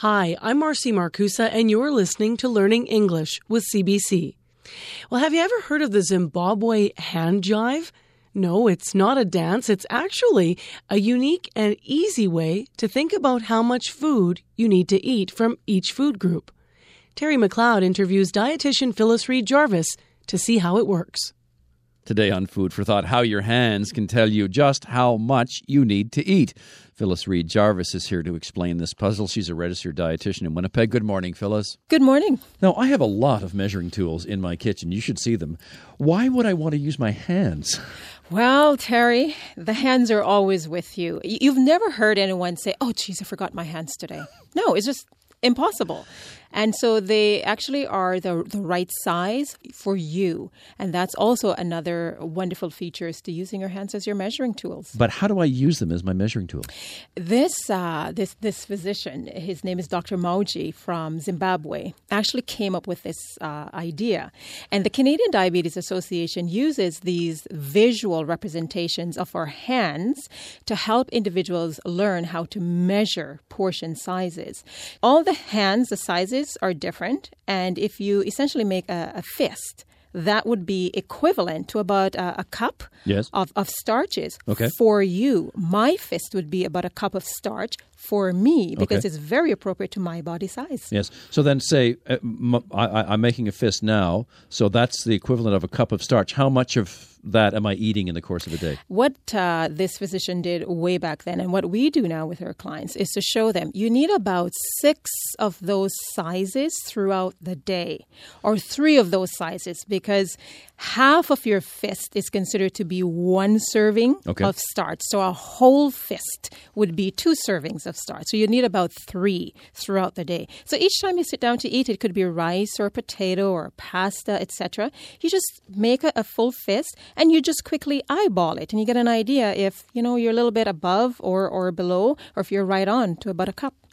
Hi, I'm Marcy Markusa, and you're listening to Learning English with CBC. Well, have you ever heard of the Zimbabwe hand jive? No, it's not a dance. It's actually a unique and easy way to think about how much food you need to eat from each food group. Terry McLeod interviews dietitian Phyllis Reed Jarvis to see how it works. Today on Food for Thought, how your hands can tell you just how much you need to eat. Phyllis Reed Jarvis is here to explain this puzzle. She's a registered dietitian in Winnipeg. Good morning, Phyllis. Good morning. Now, I have a lot of measuring tools in my kitchen. You should see them. Why would I want to use my hands? Well, Terry, the hands are always with you. You've never heard anyone say, Oh, geez, I forgot my hands today. No, it's just impossible. And so they actually are the, the right size for you. And that's also another wonderful feature is to using your hands as your measuring tools. But how do I use them as my measuring tool? This, uh, this, this physician, his name is Dr. Mauji from Zimbabwe, actually came up with this uh, idea. And the Canadian Diabetes Association uses these visual representations of our hands to help individuals learn how to measure portion sizes. All the hands, the sizes, sizes are different. And if you essentially make a, a fist, that would be equivalent to about a, a cup yes. of, of starches okay. for you. My fist would be about a cup of starch for me because okay. it's very appropriate to my body size. Yes. So then, say uh, m- I, am making a fist now, so that's the equivalent of a cup of starch. How much of that am I eating in the course of a day? What uh, this physician did way back then, and what we do now with our clients, is to show them you need about six of those sizes throughout the day, or three of those sizes, because half of your fist is considered to be one serving okay. of starch. So a whole fist would be two servings of starch. So you need about three throughout the day. So each time you sit down to eat, it could be rice or potato or pasta, etc. You just make a, a full fist and you just quickly eyeball it, and you get an idea if you know you're a little bit above or or below, or if you're right on to about a cup.